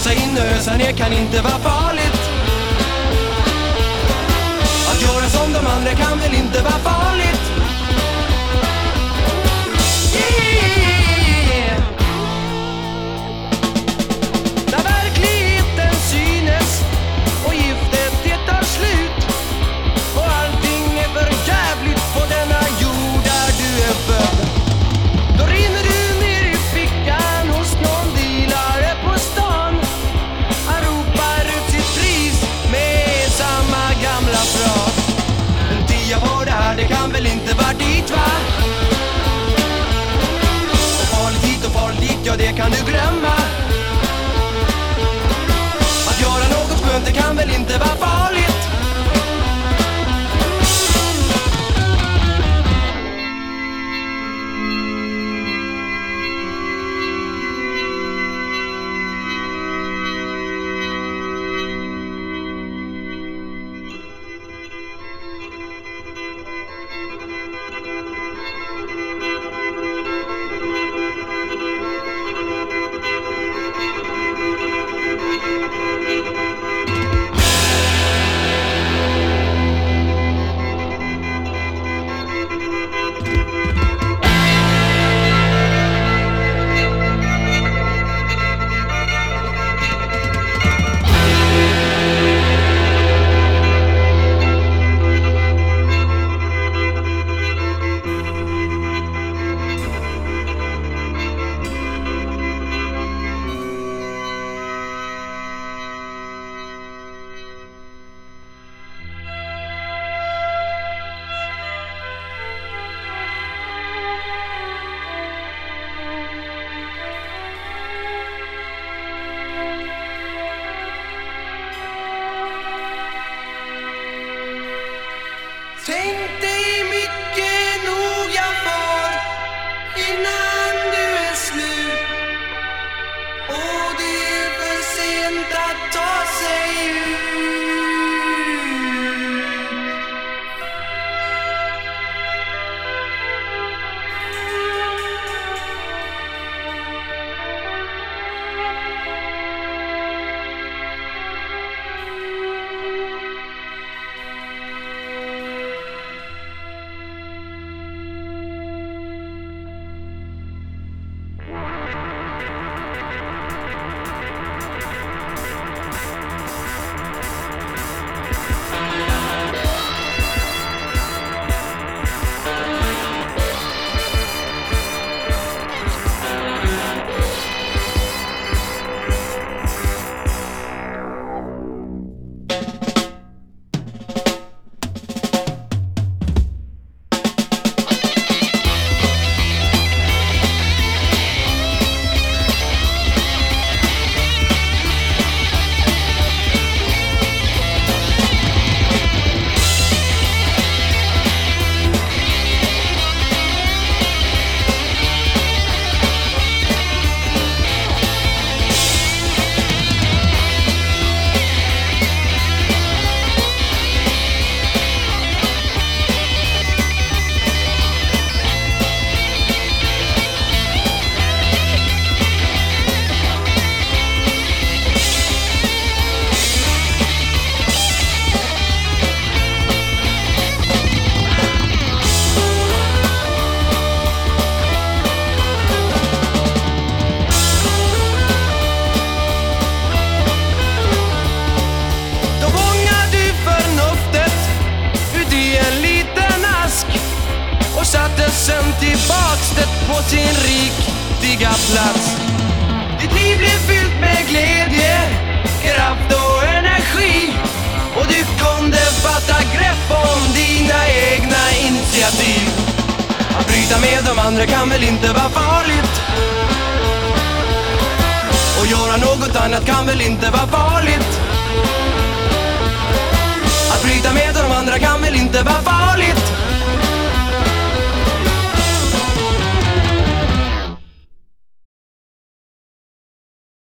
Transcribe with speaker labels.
Speaker 1: ösa in, och ösa ner kan inte vara farligt. Att göra som de andra kan väl inte vara farligt. Ja det kan du glömma. Att göra något skönt, det kan väl inte vara farligt? Tänk dig mycket noga för innan du är slut och det är för sent att ta sig ut. Bussen tillbaks det på sin riktiga plats. Ditt liv blev fyllt med glädje, kraft och energi och du kunde fatta grepp om dina egna initiativ. Att bryta med de andra kan väl inte vara farligt? Och göra något annat kan väl inte vara farligt? Att bryta med de andra kan väl inte vara farligt?